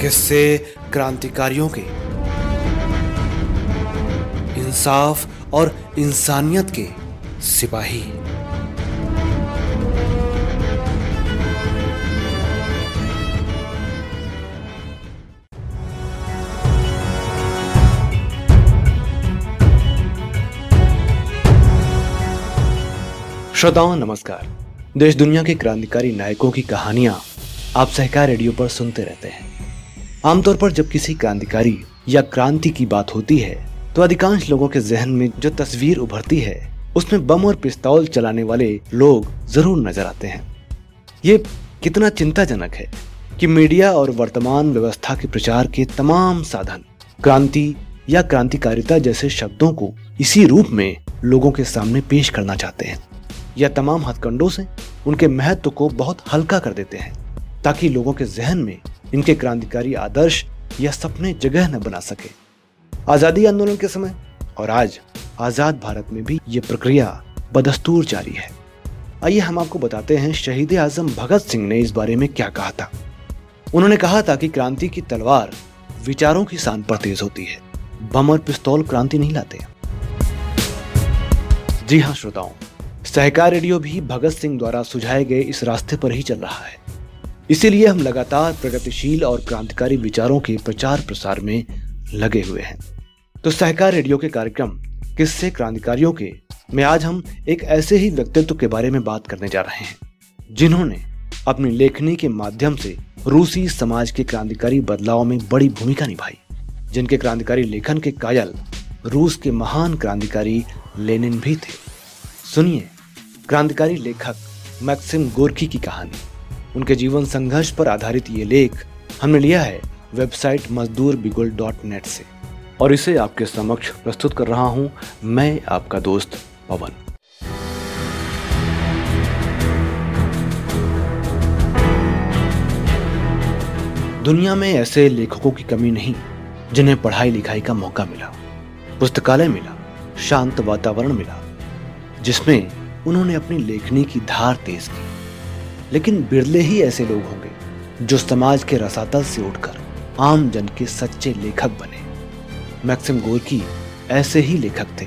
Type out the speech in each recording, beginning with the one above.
किस्से क्रांतिकारियों के। इंसाफ और इंसानियत के सिपाही। श्रोताओं, नमस्कार। देश दुनिया के क्रांतिकारी नायकों की कहानियाँ आप सहकार रेडियो पर सुनते रहते हैं। आमतौर पर जब किसी क्रांतिकारी या क्रांति की बात होती है तो अधिकांश लोगों के जहन में जो तस्वीर उभरती है, उसमें बम और पिस्तौल चलाने वाले लोग ज़रूर नज़र आते हैं। ये कितना चिंताजनक है कि मीडिया और वर्तमान व्यवस्था के प्रचार के तमाम साधन, क्रांति या क्रांतिकारिता जैसे शब्दों को इसी रूप में लोगों के सामने पेश करना चाहते हैं, या तमाम हथकंडों से उनके महत्व को बहुत हल्का कर देते हैं, ताकि लोगों के जहन में इनके क्रांतिकारी आदर्श या सपने जगह न बना सके। आज़ादी आंदोलन के समय और आज आज़ाद भारत में भी ये प्रक्रिया बदस्तूर जारी है। आइए हम आपको बताते हैं शहीद आज़म भगत सिंह ने इस बारे में क्या कहा था। उन्होंने कहा था कि क्रांति की तलवार विचारों की शान पर तेज होती है। बम और पिस्तौल क्रांति नहीं लाते। जी हाँ श्रोताओं, सहकार रेडियो भी भगत सिंह द्वारा सुझाए गए इस रास्ते पर ही चल रहा है। इसीलिए हम लगातार प्रगतिशील और क्रांतिकारी विचारों के प्रचार प्रसार में लगे हुए हैं। तो सहकार रेडियो के कार्यक्रम, किससे क्रांतिकारियों के, में आज हम एक ऐसे ही व्यक्तित्व के बारे में बात करने जा रहे हैं, जिन्होंने अपनी लेखनी के माध्यम से रूसी समाज के क्रांतिकारी बदलाव में बड़ी भूमिका निभाई, जिनके क्रांतिकारी लेखन के कायल रूस के महान क्रांतिकारी लेनिन भी थे। सुनिए क्रांतिकारी लेखक मैक्सिम गोरकी की कहानी। उनके जीवन संघर्ष पर आधारित ये लेख हमने लिया है वेबसाइट मजदूर बिगुल डॉट नेट से। और इसे आपके समक्ष प्रस्तुत कर रहा हूँ मैं, आपका दोस्त पवन। दुनिया में ऐसे लेखकों की कमी नहीं, जिन्हें पढ़ाई लिखाई का मौका मिला, पुस्तकालय मिला, शांत वातावरण मिला, जिसमें उन्होंने अपनी लेखनी की धार तेज की। लेकिन बिरले ही ऐसे लोग होंगे, जो समाज के रसातल से उठकर आम जन के सच्चे लेखक बने। मैक्सिम गोरकी ऐसे ही लेखक थे।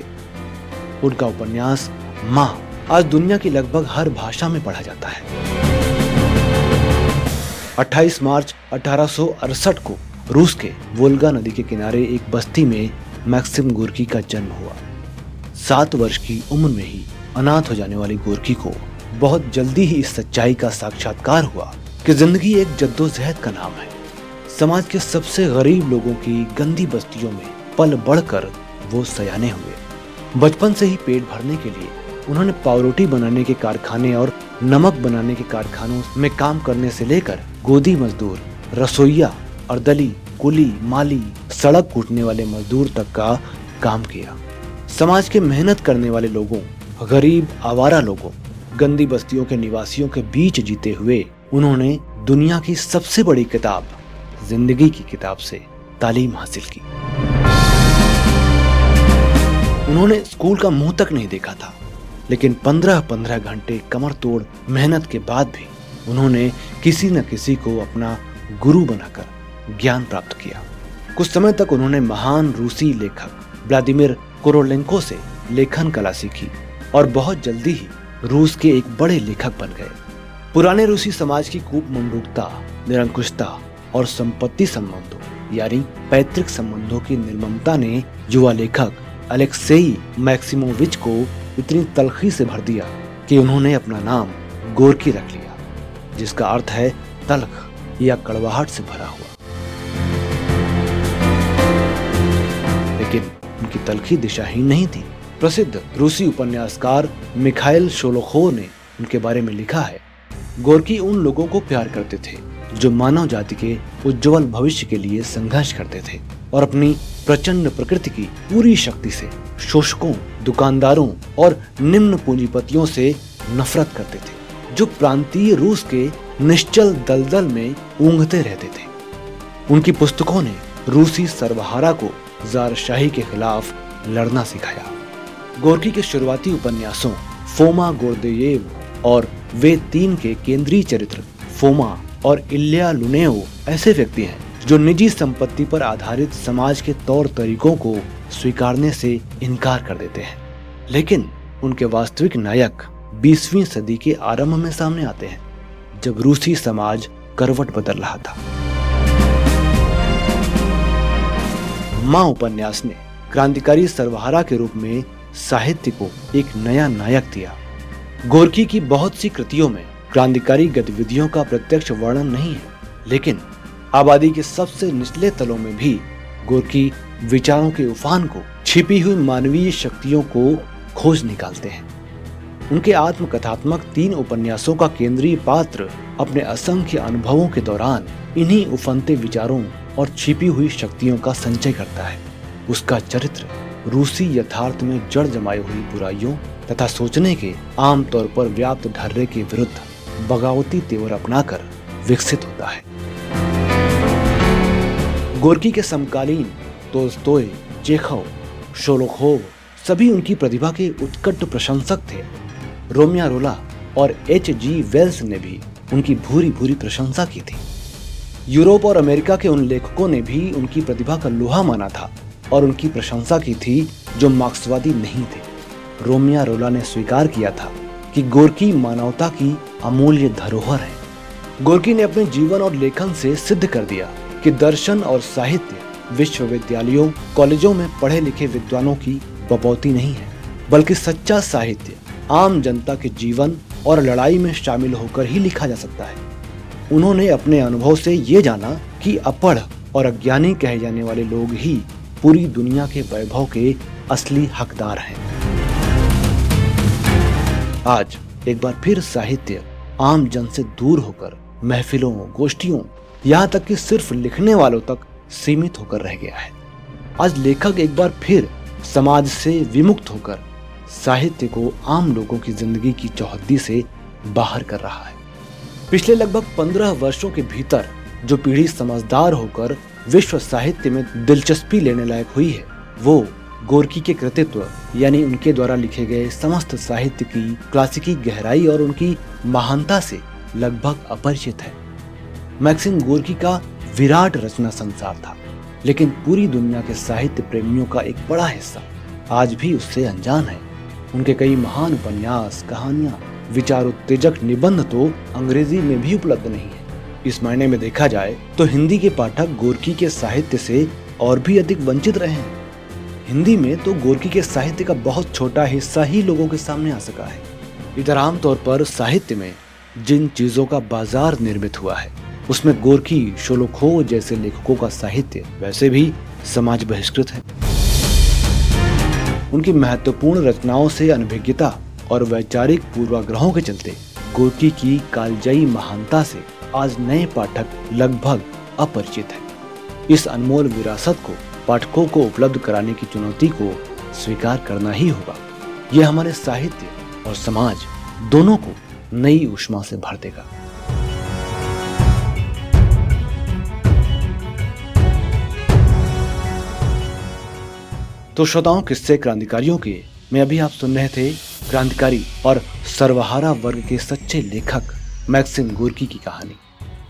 उनका उपन्यास माँ आज दुनिया की लगभग हर भाषा में पढ़ा जाता है। 28 मार्च अठारह को रूस के वोल्गा नदी के किनारे एक बस्ती में मैक्सिम गोरकी का जन्म हुआ। सात वर्ष की उम्र में ही अनाथ हो जाने वाली गोरकी को बहुत जल्दी ही इस सच्चाई का साक्षात्कार हुआ कि ज़िंदगी एक जद्दोजहद का नाम है। समाज के सबसे गरीब लोगों की गंदी बस्तियों में पल बढ़कर वो सयाने हुए। बचपन से ही पेट भरने के लिए उन्होंने पावरोटी बनाने के कारखाने और नमक बनाने के कारखानों में काम करने से लेकर गोदी मजदूर, रसोईया, अर्दली, कुली, माली, सड़क कूटने वाले मजदूर तक का काम किया। समाज के मेहनत करने वाले लोगों, गरीब, आवारा लोगों गंदी बस्तियों के निवासियों के बीच जीते हुए उन्होंने दुनिया की सबसे बड़ी किताब, ज़िंदगी की किताब से तालीम हासिल की। उन्होंने स्कूल का मुँह तक नहीं देखा था, लेकिन पंद्रह पंद्रह घंटे कमर तोड़ मेहनत के बाद भी उन्होंने किसी न किसी को अपना गुरु बनाकर ज्ञान प्राप्त किया। कुछ समय तक उन्होंने महान रूसी लेखक व्लादिमिर कोरोलेंको से लेखन कला सीखी और बहुत जल्दी ही रूस के एक बड़े लेखक बन गए। पुराने रूसी समाज की कूप मंडूकता निरंकुशता और संपत्ति संबंधों, यानी पैतृक संबंधों की निर्ममता ने युवा लेखक अलेक्सेई मैक्सिमोविच को इतनी तलखी से भर दिया कि उन्होंने अपना नाम गोरकी रख लिया, जिसका अर्थ है तलख या कड़वाहट से भरा हुआ। लेकिन उनकी तलखी दिशाहीन नहीं थी। प्रसिद्ध रूसी उपन्यासकार मिखाइल शोलोखो ने उनके बारे में लिखा है। गोरकी उन लोगों को प्यार करते थे, जो मानव जाति के उज्जवल भविष्य के लिए संघर्ष करते थे और अपनी प्रचंड प्रकृति की पूरी शक्ति से शोषकों, दुकानदारों और निम्न पूंजीपतियों से नफरत करते थे, जो प्रांतीय रूस के निश्चल दलदल में ऊंघते रहते थे। उनकी पुस्तकों ने रूसी सर्वहारा को जारशाही के खिलाफ लड़ना सिखाया। गोरकी के शुरुआती उपन्यासों, फोमा गोरदेयेव और वे तीन के केंद्रीय चरित्र, फोमा और इल्या लुनेओ ऐसे व्यक्ति हैं, जो निजी संपत्ति पर आधारित समाज के तौर तरीकों को स्वीकारने से इनकार कर देते हैं। लेकिन उनके वास्तविक नायक 20वीं सदी के आरंभ में सामने आते हैं, जब रूसी समाज करवट बदल रहा था। माँ उपन्यास ने क्रांतिकारी सर्वहारा के रूप में साहित्य को एक नया नायक दिया। गोरकी की बहुत सी कृतियों में क्रांतिकारी गतिविधियों का प्रत्यक्ष वर्णन नहीं है, लेकिन आबादी के सबसे निचले तलों में भी गोरकी विचारों के उफान को, छिपी हुई मानवीय शक्तियों को खोज निकालते हैं। उनके आत्मकथात्मक तीन उपन्यासों का केंद्रीय पात्र अपने असंख्य अनुभवों के दौरान इन्हीं उफनते विचारों और छिपी हुई शक्तियों का संचय करता है। उसका चरित्र रूसी यथार्थ में जड़ जमाई हुई बुराइयों तथा सोचने के आमतौर पर व्याप्त ढर्रे के विरुद्ध बगावती तेवर अपनाकर विकसित होता है। गोरकी के समकालीन तोस्तोय चेखव शोलोखोव सभी उनकी प्रतिभा के उत्कट प्रशंसक थे। रोमिया रोला और एच जी वेल्स ने भी उनकी भूरी भूरी प्रशंसा की थी। यूरोप और अमेरिका के उन लेखकों ने भी उनकी प्रतिभा का लोहा माना था। और उनकी प्रशंसा की थी जो मार्क्सवादी नहीं थे। रोमिया रोला ने स्वीकार किया था कि गोरकी मानवता की अमूल्य धरोहर है। गोरकी ने अपने जीवन और लेखन से सिद्ध कर दिया कि दर्शन और साहित्य विश्वविद्यालयों, कॉलेजों में पढ़े लिखे विद्वानों की बपौती नहीं है, बल्कि सच्चा साहित्य, आम जनता के जीवन और लड़ाई में शामिल होकर ही लिखा जा सकता है। उन्होंने अपने अनुभव से ये जाना कि अपढ़ और अज्ञानी कहे जाने वाले लोग ही पूरी दुनिया के वैभव के असली हकदार हैं। आज एक बार फिर साहित्य आम जन से दूर होकर महफिलों, गोष्ठियों, यहाँ तक कि सिर्फ़ लिखने वालों तक सीमित होकर रह गया है। आज लेखक एक बार फिर समाज से विमुक्त होकर साहित्य को आम लोगों की ज़िंदगी की चौहद्दी से बाहर कर रहा है। पिछले लगभग पंद्रह वर्षों के भीतर जो पीढ़ी समझदार होकर विश्व साहित्य में दिलचस्पी लेने लायक हुई है। वो गोरकी के कृतित्व, यानी उनके द्वारा लिखे गए समस्त साहित्य की क्लासिकी गहराई और उनकी महानता से लगभग अपरिचित है। मैक्सिम गोरकी का विराट रचना संसार था, लेकिन पूरी दुनिया के साहित्य प्रेमियों का एक बड़ा हिस्सा आज भी उससे अनजान है। उनके कई महान उपन्यास, कहानियाँ विचार उत्तेजक निबंध तो अंग्रेज़ी में भी उपलब्ध नहीं है। इस मायने में देखा जाए तो हिंदी के पाठक गोरकी के साहित्य से और भी अधिक वंचित रहे हैं। हिंदी में तो गोरकी के साहित्य का बहुत छोटा हिस्सा ही लोगों के सामने आ सका है। इधर आमतौर पर साहित्य में जिन चीज़ों का बाज़ार निर्मित हुआ है, उसमें गोरकी, शोलोखो जैसे लेखकों का साहित्य वैसे भी समाज बहिष्कृत है। उनकी महत्वपूर्ण रचनाओं से अनभिज्ञता और वैचारिक पूर्वाग्रहों के चलते गोरकी की कालजयी महानता से आज नए पाठक लगभग अपरिचित हैं। इस अनमोल विरासत को, पाठकों को उपलब्ध कराने की चुनौती को स्वीकार करना ही होगा यह हमारे साहित्य और समाज दोनों को नई उष्मा से भर देगा तो श्रोताओं, किस्से क्रांतिकारियों के, में अभी आप सुन रहे थे क्रांतिकारी और सर्वहारा वर्ग के सच्चे लेखक मैक्सिम गोरकी की कहानी।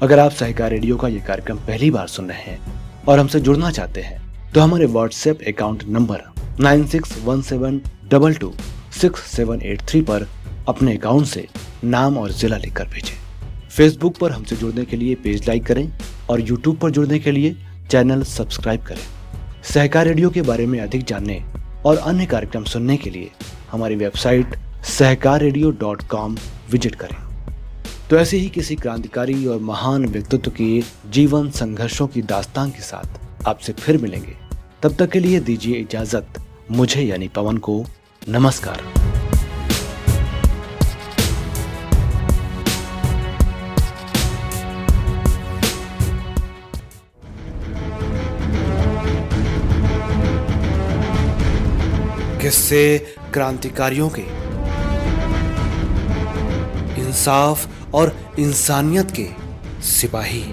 अगर आप सहकार रेडियो का यह कार्यक्रम पहली बार सुन रहे हैं और हमसे जुड़ना चाहते हैं तो हमारे WhatsApp account number nine six one seven double two six seven eight three पर अपने अकाउंट से नाम और जिला लिखकर भेजें। फेसबुक पर हमसे जुड़ने के लिए पेज लाइक करें और यूट्यूब पर जुड़ने के लिए चैनल सब्सक्राइब करें। सहकार रेडियो के बारे में अधिक जानने और अन्य कार्यक्रम सुनने के लिए हमारी website Sahkar radio dot com visit करें। तो ऐसे ही किसी क्रांतिकारी और महान व्यक्तित्व के जीवन संघर्षों की दास्तान के साथ आपसे फिर मिलेंगे। तब तक के लिए दीजिए इजाज़त। मुझे यानी पवन को नमस्कार। किससे क्रांतिकारियों के। इंसाफ और इंसानियत के सिपाही।